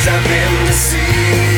a curse, I've been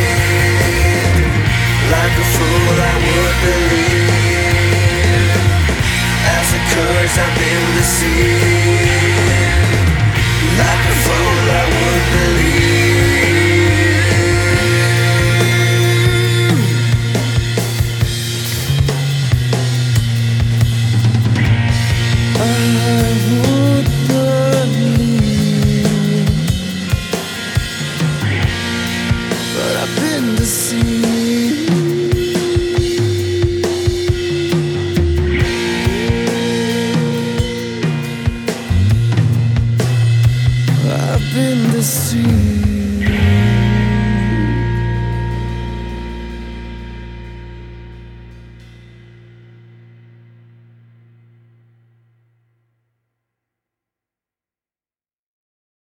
been deceived.